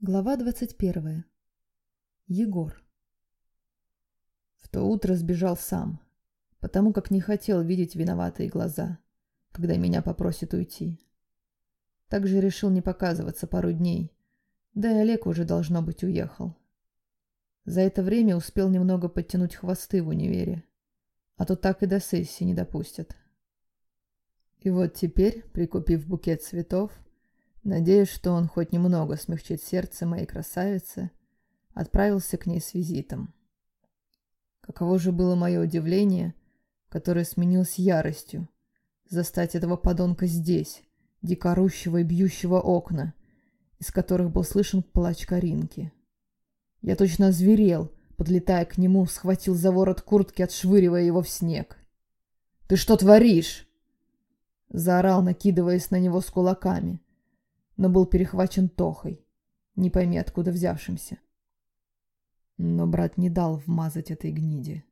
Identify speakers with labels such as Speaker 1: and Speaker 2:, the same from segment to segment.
Speaker 1: Глава 21. Егор. В то утро сбежал сам, потому как не хотел видеть виноватые глаза, когда меня попросят уйти. Также решил не показываться пару дней, да и Олег уже, должно быть, уехал. За это время успел немного подтянуть хвосты в универе, а то так и до сессии не допустят. И вот теперь, прикупив букет цветов, Надеюсь, что он хоть немного смягчит сердце моей красавицы, отправился к ней с визитом. Каково же было мое удивление, которое сменилось яростью, застать этого подонка здесь, дикорущего и бьющего окна, из которых был слышен плач Каринки. Я точно зверел, подлетая к нему, схватил за ворот куртки, отшвыривая его в снег. «Ты что творишь?» Заорал, накидываясь на него с кулаками но был перехвачен Тохой, не пойми откуда взявшимся. Но брат не дал вмазать этой гниде.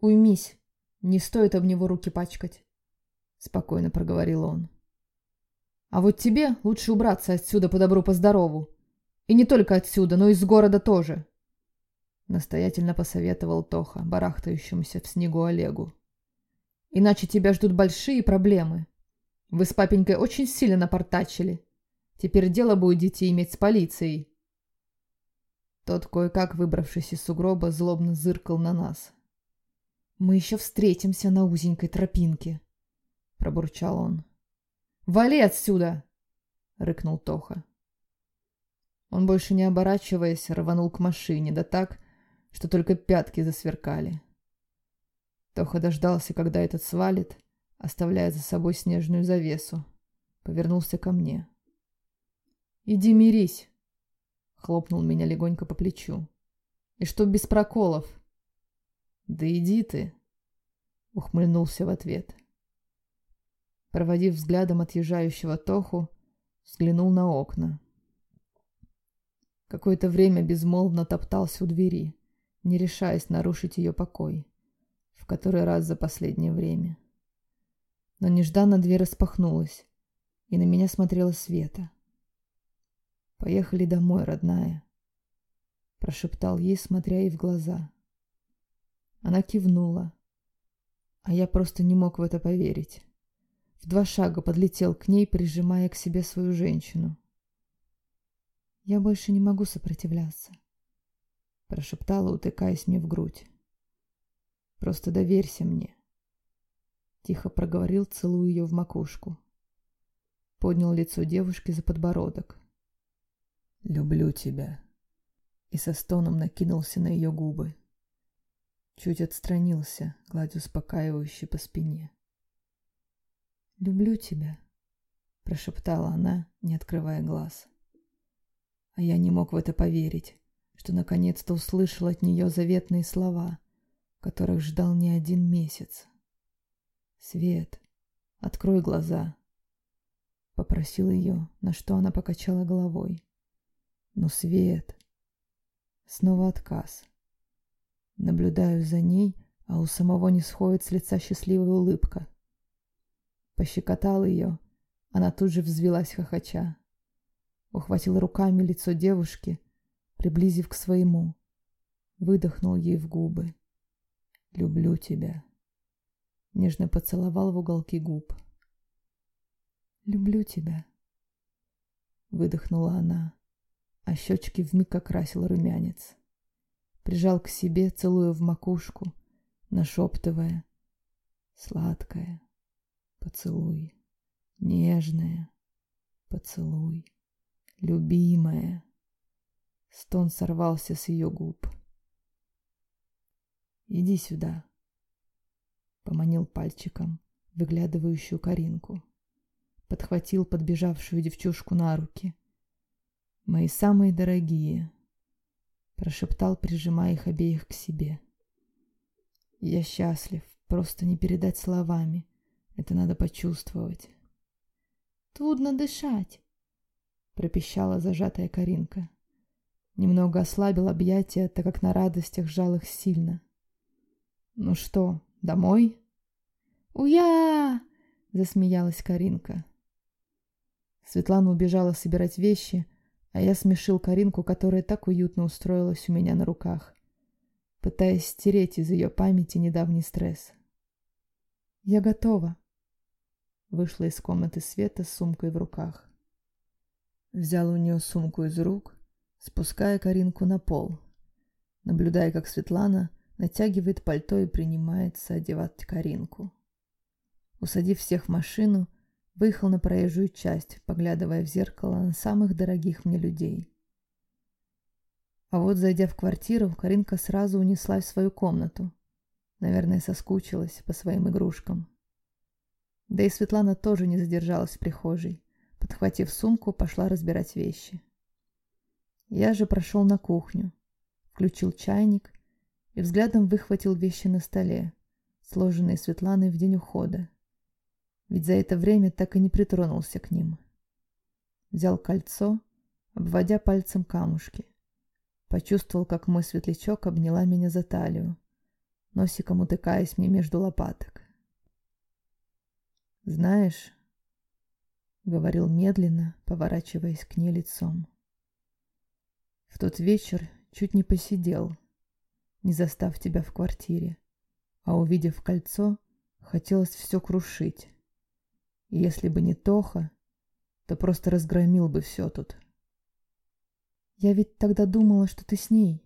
Speaker 1: «Уймись, не стоит об него руки пачкать», — спокойно проговорил он. «А вот тебе лучше убраться отсюда по добру, по здорову. И не только отсюда, но и из города тоже», — настоятельно посоветовал Тоха, барахтающемуся в снегу Олегу. «Иначе тебя ждут большие проблемы. Вы с папенькой очень сильно напортачили. Теперь дело будете иметь с полицией. Тот, кое-как выбравшись из сугроба, злобно зыркал на нас. «Мы еще встретимся на узенькой тропинке», — пробурчал он. «Вали отсюда!» — рыкнул Тоха. Он, больше не оборачиваясь, рванул к машине, да так, что только пятки засверкали. Тоха дождался, когда этот свалит, оставляя за собой снежную завесу. Повернулся ко мне. «Иди мирись!» — хлопнул меня легонько по плечу. «И чтоб без проколов!» «Да иди ты!» — ухмыльнулся в ответ. Проводив взглядом отъезжающего Тоху, взглянул на окна. Какое-то время безмолвно топтался у двери, не решаясь нарушить ее покой, в который раз за последнее время. Но нежданно дверь распахнулась, и на меня смотрела Света. «Поехали домой, родная», — прошептал ей, смотря ей в глаза. Она кивнула, а я просто не мог в это поверить. В два шага подлетел к ней, прижимая к себе свою женщину. «Я больше не могу сопротивляться», — прошептала, утыкаясь мне в грудь. «Просто доверься мне», — тихо проговорил, целуя ее в макушку. Поднял лицо девушки за подбородок. «Люблю тебя». И со стоном накинулся на ее губы. Чуть отстранился, гладя успокаивающе по спине. «Люблю тебя», — прошептала она, не открывая глаз. А я не мог в это поверить, что наконец-то услышал от нее заветные слова, которых ждал не один месяц. «Свет, открой глаза», — попросил ее, на что она покачала головой. Но свет... Снова отказ. Наблюдаю за ней, а у самого не сходит с лица счастливая улыбка. Пощекотал ее, она тут же взвелась хохоча. Ухватил руками лицо девушки, приблизив к своему. Выдохнул ей в губы. «Люблю тебя». Нежно поцеловал в уголки губ. «Люблю тебя», — выдохнула она а щечки вмиг окрасил румянец. Прижал к себе, целуя в макушку, нашептывая «Сладкое, поцелуй, нежное, поцелуй, любимая». Стон сорвался с ее губ. «Иди сюда», — поманил пальчиком выглядывающую Каринку. Подхватил подбежавшую девчушку на руки — мои самые дорогие», — прошептал, прижимая их обеих к себе. «Я счастлив, просто не передать словами. Это надо почувствовать».
Speaker 2: «Трудно дышать», — пропищала зажатая Каринка.
Speaker 1: Немного ослабил объятия, так как на радостях сжал их сильно. «Ну что, домой?»
Speaker 2: «Уя!»
Speaker 1: — засмеялась Каринка. Светлана убежала собирать вещи, а я смешил Каринку, которая так уютно устроилась у меня на руках, пытаясь стереть из ее памяти недавний стресс.
Speaker 2: «Я готова», —
Speaker 1: вышла из комнаты Света с сумкой в руках. Взял у нее сумку из рук, спуская Каринку на пол, наблюдая, как Светлана натягивает пальто и принимается одевать Каринку. Усадив всех в машину, выехал на проезжую часть, поглядывая в зеркало на самых дорогих мне людей. А вот, зайдя в квартиру, Каринка сразу унеслась в свою комнату. Наверное, соскучилась по своим игрушкам. Да и Светлана тоже не задержалась в прихожей. Подхватив сумку, пошла разбирать вещи. Я же прошел на кухню, включил чайник и взглядом выхватил вещи на столе, сложенные Светланой в день ухода ведь за это время так и не притронулся к ним. Взял кольцо, обводя пальцем камушки. Почувствовал, как мой светлячок обняла меня за талию, носиком утыкаясь мне между лопаток. «Знаешь», — говорил медленно, поворачиваясь к ней лицом, — «в тот вечер чуть не посидел, не застав тебя в квартире, а увидев кольцо, хотелось все крушить» если бы не Тоха, то просто разгромил бы все тут.
Speaker 2: Я ведь тогда думала, что ты с ней.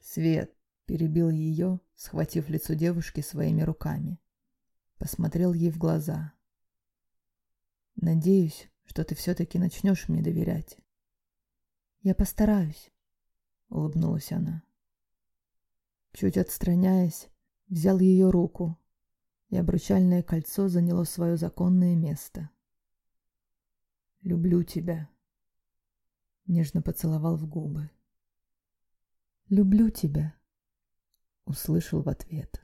Speaker 1: Свет перебил ее, схватив лицо девушки своими руками. Посмотрел ей в глаза. Надеюсь, что ты все-таки начнешь мне доверять.
Speaker 2: Я постараюсь,
Speaker 1: улыбнулась она. Чуть отстраняясь, взял ее руку, и обручальное кольцо заняло свое законное место. «Люблю тебя», — нежно поцеловал в губы.
Speaker 2: «Люблю тебя», —
Speaker 1: услышал в ответ.